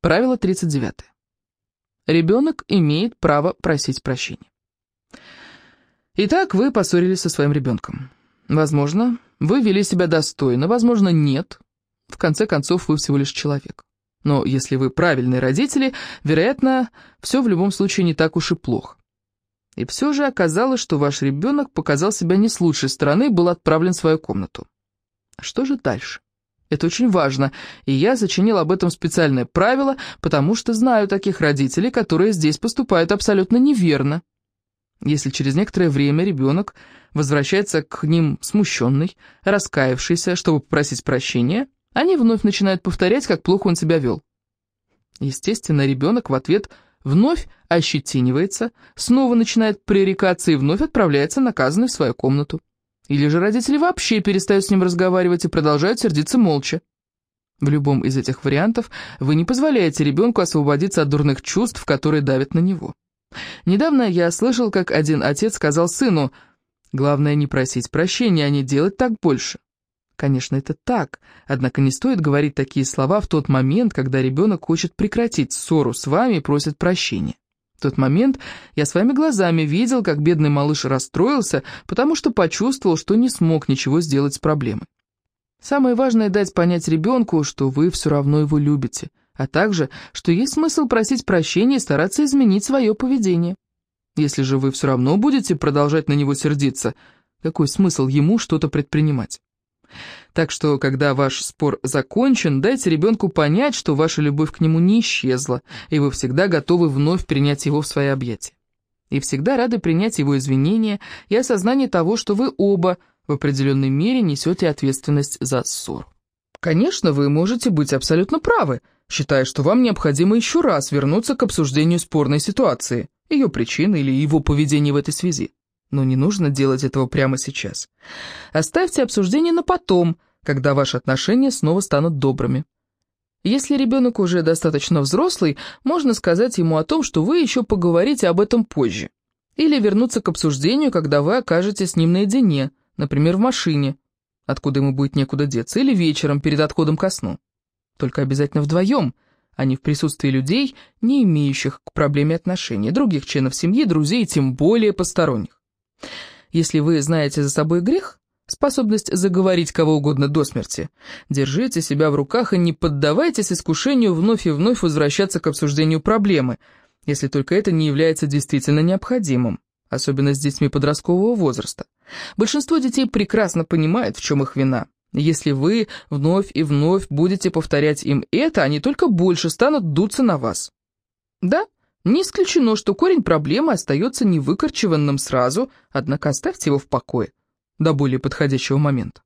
Правило 39. Ребенок имеет право просить прощения. Итак, вы поссорились со своим ребенком. Возможно, вы вели себя достойно, возможно, нет. В конце концов, вы всего лишь человек. Но если вы правильные родители, вероятно, все в любом случае не так уж и плохо. И все же оказалось, что ваш ребенок показал себя не с лучшей стороны был отправлен в свою комнату. Что же дальше? Это очень важно, и я зачинил об этом специальное правило, потому что знаю таких родителей, которые здесь поступают абсолютно неверно. Если через некоторое время ребенок возвращается к ним смущенный, раскаявшийся, чтобы попросить прощения, они вновь начинают повторять, как плохо он себя вел. Естественно, ребенок в ответ вновь ощетинивается, снова начинает пререкаться и вновь отправляется наказанный в свою комнату. Или же родители вообще перестают с ним разговаривать и продолжают сердиться молча. В любом из этих вариантов вы не позволяете ребенку освободиться от дурных чувств, которые давят на него. Недавно я слышал, как один отец сказал сыну, «Главное не просить прощения, а не делать так больше». Конечно, это так, однако не стоит говорить такие слова в тот момент, когда ребенок хочет прекратить ссору с вами и просит прощения. В тот момент я своими глазами видел, как бедный малыш расстроился, потому что почувствовал, что не смог ничего сделать с проблемой. Самое важное дать понять ребенку, что вы все равно его любите, а также, что есть смысл просить прощения и стараться изменить свое поведение. Если же вы все равно будете продолжать на него сердиться, какой смысл ему что-то предпринимать? Так что, когда ваш спор закончен, дайте ребенку понять, что ваша любовь к нему не исчезла, и вы всегда готовы вновь принять его в свои объятия. И всегда рады принять его извинения и осознание того, что вы оба в определенной мере несете ответственность за ссору. Конечно, вы можете быть абсолютно правы, считая, что вам необходимо еще раз вернуться к обсуждению спорной ситуации, ее причины или его поведения в этой связи. Но не нужно делать этого прямо сейчас. Оставьте обсуждение на потом, когда ваши отношения снова станут добрыми. Если ребенок уже достаточно взрослый, можно сказать ему о том, что вы еще поговорите об этом позже. Или вернуться к обсуждению, когда вы окажетесь с ним наедине, например, в машине, откуда ему будет некуда деться, или вечером перед отходом ко сну. Только обязательно вдвоем, а не в присутствии людей, не имеющих к проблеме отношения, других членов семьи, друзей, тем более посторонних. Если вы знаете за собой грех, способность заговорить кого угодно до смерти, держите себя в руках и не поддавайтесь искушению вновь и вновь возвращаться к обсуждению проблемы, если только это не является действительно необходимым, особенно с детьми подросткового возраста. Большинство детей прекрасно понимает, в чем их вина. Если вы вновь и вновь будете повторять им это, они только больше станут дуться на вас. Да, не исключено, что корень проблемы остается невыкорчеванным сразу, однако оставьте его в покое до более подходящего момента.